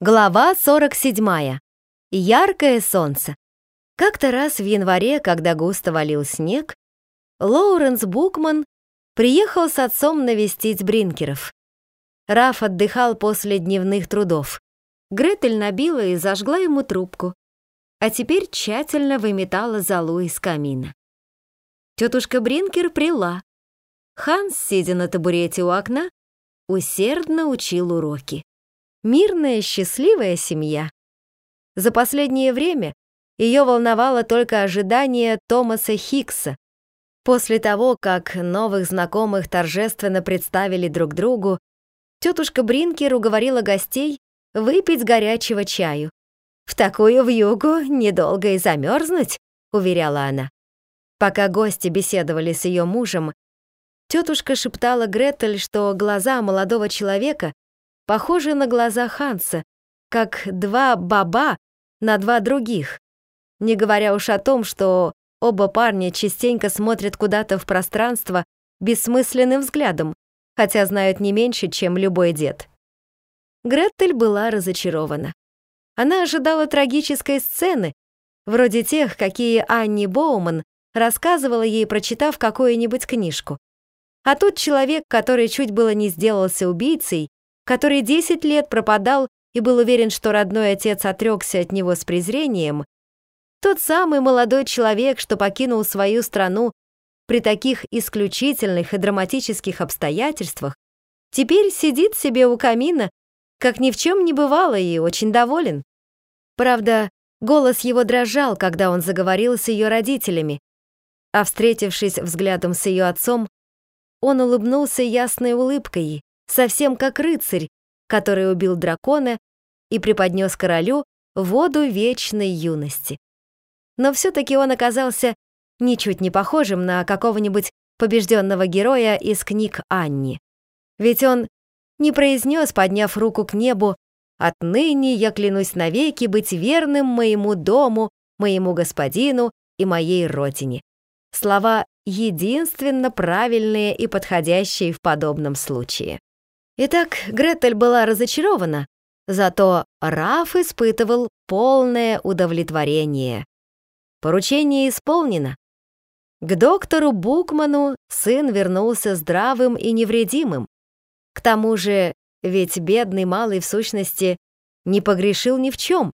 Глава 47. Яркое солнце. Как-то раз в январе, когда густо валил снег, Лоуренс Букман приехал с отцом навестить Бринкеров. Раф отдыхал после дневных трудов. Гретель набила и зажгла ему трубку, а теперь тщательно выметала золу из камина. Тетушка Бринкер прила. Ханс, сидя на табурете у окна, усердно учил уроки. Мирная, счастливая семья. За последнее время ее волновало только ожидание Томаса Хикса. После того, как новых знакомых торжественно представили друг другу, тетушка Бринкер уговорила гостей выпить горячего чаю. «В такую вьюгу недолго и замерзнуть», — уверяла она. Пока гости беседовали с ее мужем, тетушка шептала Гретель, что глаза молодого человека похожи на глаза Ханса, как два баба на два других. Не говоря уж о том, что оба парня частенько смотрят куда-то в пространство бессмысленным взглядом, хотя знают не меньше, чем любой дед. Гретель была разочарована. Она ожидала трагической сцены, вроде тех, какие Анни Боуман рассказывала ей, прочитав какую-нибудь книжку. А тут человек, который чуть было не сделался убийцей, который 10 лет пропадал и был уверен, что родной отец отрекся от него с презрением, тот самый молодой человек, что покинул свою страну при таких исключительных и драматических обстоятельствах, теперь сидит себе у камина, как ни в чем не бывало и очень доволен. Правда, голос его дрожал, когда он заговорил с ее родителями, а встретившись взглядом с ее отцом, он улыбнулся ясной улыбкой, совсем как рыцарь, который убил дракона и преподнес королю воду вечной юности. Но все-таки он оказался ничуть не похожим на какого-нибудь побежденного героя из книг Анни. Ведь он не произнес, подняв руку к небу, «Отныне я клянусь навеки быть верным моему дому, моему господину и моей родине». Слова единственно правильные и подходящие в подобном случае. Итак, Гретель была разочарована, зато Раф испытывал полное удовлетворение. Поручение исполнено. К доктору Букману сын вернулся здравым и невредимым. К тому же, ведь бедный малый в сущности не погрешил ни в чем,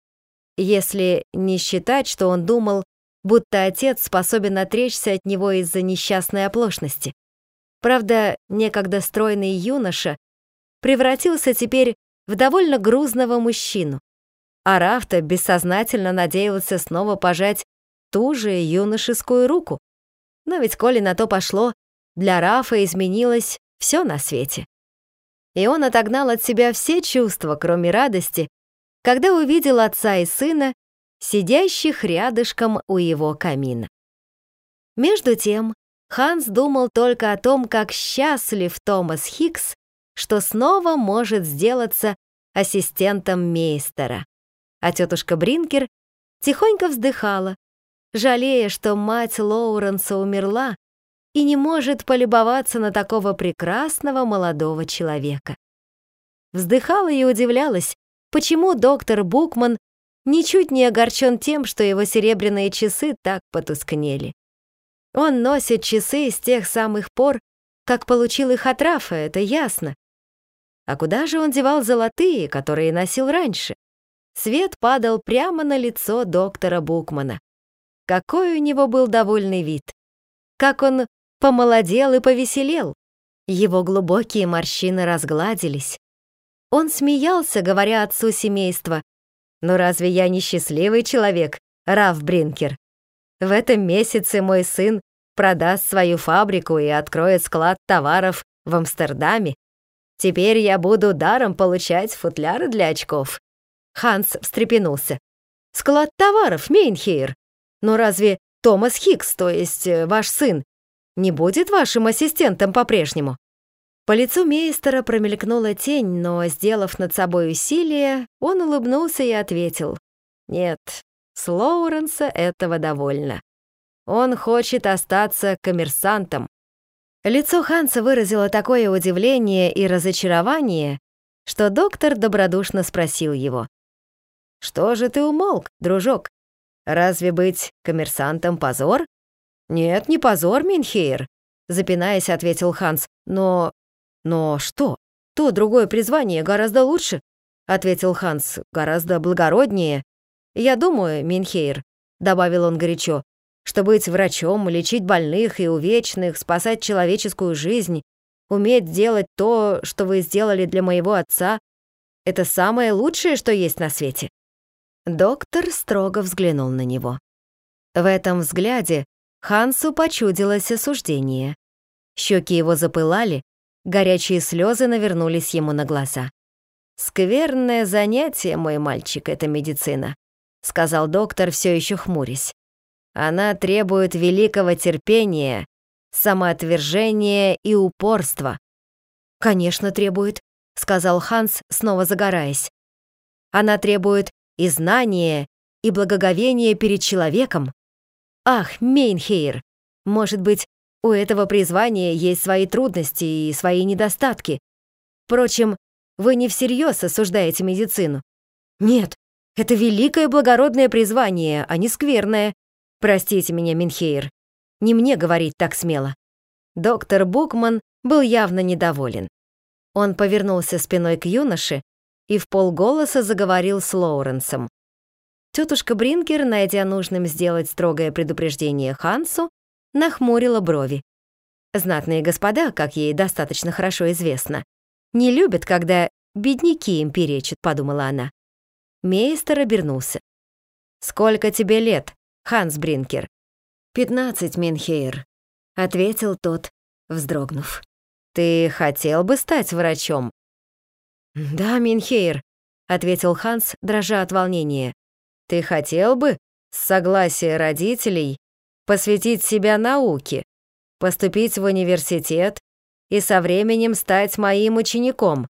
если не считать, что он думал, будто отец способен отречься от него из-за несчастной оплошности. Правда, некогда стройный юноша превратился теперь в довольно грузного мужчину. А Рафта бессознательно надеялся снова пожать ту же юношескую руку. Но ведь коли на то пошло, для Рафа изменилось все на свете. И он отогнал от себя все чувства, кроме радости, когда увидел отца и сына, сидящих рядышком у его камина. Между тем, Ханс думал только о том, как счастлив Томас Хикс что снова может сделаться ассистентом мейстера. А тетушка Бринкер тихонько вздыхала, жалея, что мать Лоуренса умерла и не может полюбоваться на такого прекрасного молодого человека. Вздыхала и удивлялась, почему доктор Букман ничуть не огорчен тем, что его серебряные часы так потускнели. Он носит часы с тех самых пор, как получил их от Рафа, это ясно. А куда же он девал золотые, которые носил раньше? Свет падал прямо на лицо доктора Букмана. Какой у него был довольный вид. Как он помолодел и повеселел. Его глубокие морщины разгладились. Он смеялся, говоря отцу семейства, «Ну разве я не счастливый человек, Раф Бринкер? В этом месяце мой сын продаст свою фабрику и откроет склад товаров в Амстердаме. Теперь я буду даром получать футляры для очков». Ханс встрепенулся. «Склад товаров, Мейнхейр. Но разве Томас Хикс, то есть э, ваш сын, не будет вашим ассистентом по-прежнему?» По лицу мейстера промелькнула тень, но, сделав над собой усилие, он улыбнулся и ответил. «Нет, с Лоуренса этого довольно. Он хочет остаться коммерсантом. Лицо Ханса выразило такое удивление и разочарование, что доктор добродушно спросил его, Что же ты умолк, дружок? Разве быть коммерсантом позор? Нет, не позор, Минхейр, запинаясь, ответил Ханс. Но... но что? То другое призвание гораздо лучше, ответил Ханс, гораздо благороднее. Я думаю, Минхейр, добавил он горячо, что быть врачом, лечить больных и увечных, спасать человеческую жизнь, уметь делать то, что вы сделали для моего отца, это самое лучшее, что есть на свете. Доктор строго взглянул на него. В этом взгляде Хансу почудилось осуждение. Щеки его запылали, горячие слезы навернулись ему на глаза. «Скверное занятие, мой мальчик, это медицина», сказал доктор, все еще хмурясь. «Она требует великого терпения, самоотвержения и упорства». «Конечно, требует», сказал Ханс, снова загораясь. «Она требует и знания, и благоговения перед человеком. Ах, Мейнхейр, может быть, у этого призвания есть свои трудности и свои недостатки. Впрочем, вы не всерьез осуждаете медицину. Нет, это великое благородное призвание, а не скверное. Простите меня, Минхейр, не мне говорить так смело. Доктор Букман был явно недоволен. Он повернулся спиной к юноше и в полголоса заговорил с Лоуренсом. Тетушка Бринкер, найдя нужным сделать строгое предупреждение Хансу, нахмурила брови. Знатные господа, как ей достаточно хорошо известно, не любят, когда бедняки им перечат, подумала она. Мейстер обернулся. «Сколько тебе лет, Ханс Бринкер?» «Пятнадцать, Минхейр», — ответил тот, вздрогнув. «Ты хотел бы стать врачом?» «Да, Минхейр», — ответил Ханс, дрожа от волнения. «Ты хотел бы, с согласия родителей, посвятить себя науке, поступить в университет и со временем стать моим учеником?»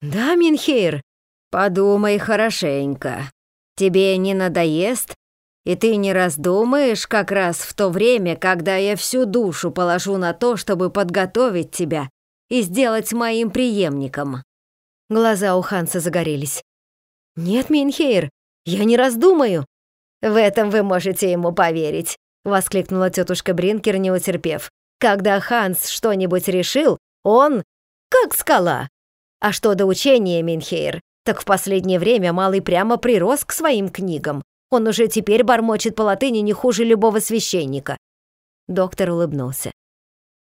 «Да, Минхейр», «Подумай хорошенько. Тебе не надоест, и ты не раздумаешь как раз в то время, когда я всю душу положу на то, чтобы подготовить тебя и сделать моим преемником». Глаза у Ханса загорелись. «Нет, Минхейр, я не раздумаю». «В этом вы можете ему поверить», — воскликнула тетушка Бринкер, не утерпев. «Когда Ханс что-нибудь решил, он как скала. А что до учения, Минхейр, так в последнее время малый прямо прирос к своим книгам. Он уже теперь бормочет по латыни не хуже любого священника». Доктор улыбнулся.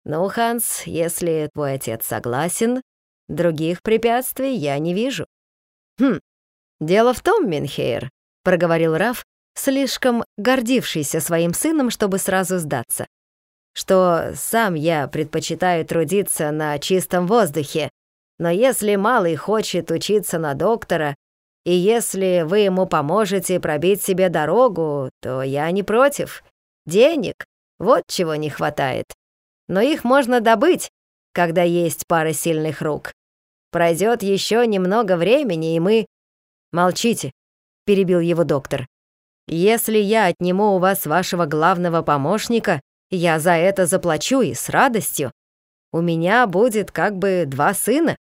«Ну, Ханс, если твой отец согласен, Других препятствий я не вижу. Хм, дело в том, Минхейр, проговорил Раф, слишком гордившийся своим сыном, чтобы сразу сдаться, что сам я предпочитаю трудиться на чистом воздухе, но если малый хочет учиться на доктора, и если вы ему поможете пробить себе дорогу, то я не против. Денег, вот чего не хватает. Но их можно добыть, когда есть пара сильных рук. Пройдет еще немного времени, и мы...» «Молчите», — перебил его доктор. «Если я отниму у вас вашего главного помощника, я за это заплачу и с радостью. У меня будет как бы два сына.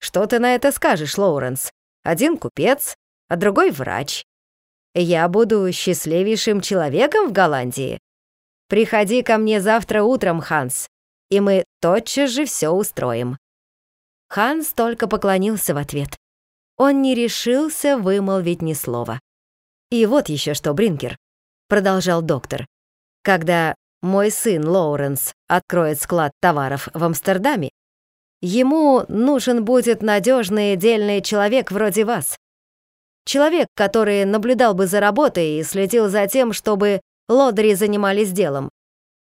Что ты на это скажешь, Лоуренс? Один купец, а другой врач. Я буду счастливейшим человеком в Голландии. Приходи ко мне завтра утром, Ханс, и мы тотчас же все устроим». Ханс только поклонился в ответ. Он не решился вымолвить ни слова. «И вот еще что, Бринкер», — продолжал доктор. «Когда мой сын Лоуренс откроет склад товаров в Амстердаме, ему нужен будет надежный и дельный человек вроде вас. Человек, который наблюдал бы за работой и следил за тем, чтобы лодыри занимались делом.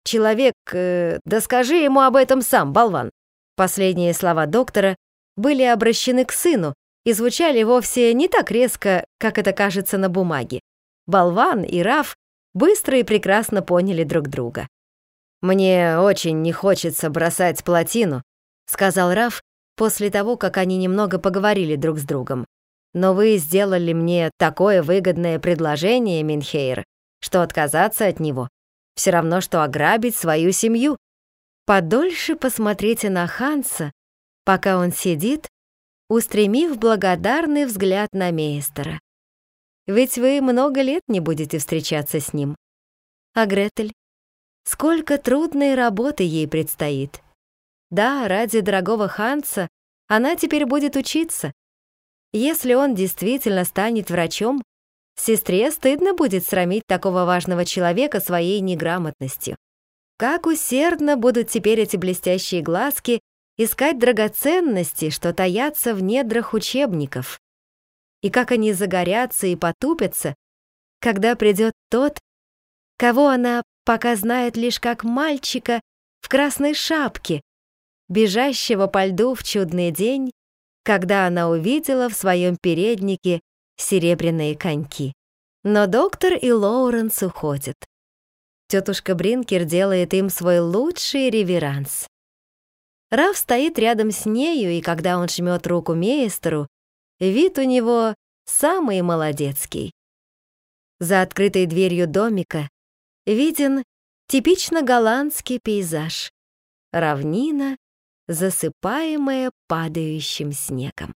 Человек, э, да скажи ему об этом сам, болван. Последние слова доктора были обращены к сыну и звучали вовсе не так резко, как это кажется на бумаге. Болван и Раф быстро и прекрасно поняли друг друга. «Мне очень не хочется бросать плотину», — сказал Раф после того, как они немного поговорили друг с другом. «Но вы сделали мне такое выгодное предложение, Минхейр, что отказаться от него все равно, что ограбить свою семью подольше посмотрите на Ханса, пока он сидит, устремив благодарный взгляд на мейстера. Ведь вы много лет не будете встречаться с ним. А Гретель? Сколько трудной работы ей предстоит. Да, ради дорогого Ханса она теперь будет учиться. Если он действительно станет врачом, сестре стыдно будет срамить такого важного человека своей неграмотностью. Как усердно будут теперь эти блестящие глазки искать драгоценности, что таятся в недрах учебников. И как они загорятся и потупятся, когда придет тот, кого она пока знает лишь как мальчика в красной шапке, бежащего по льду в чудный день, когда она увидела в своем переднике серебряные коньки. Но доктор и Лоуренс уходят. Тетушка Бринкер делает им свой лучший реверанс. Раф стоит рядом с нею, и когда он жмет руку мейстеру, вид у него самый молодецкий. За открытой дверью домика виден типично голландский пейзаж. Равнина, засыпаемая падающим снегом.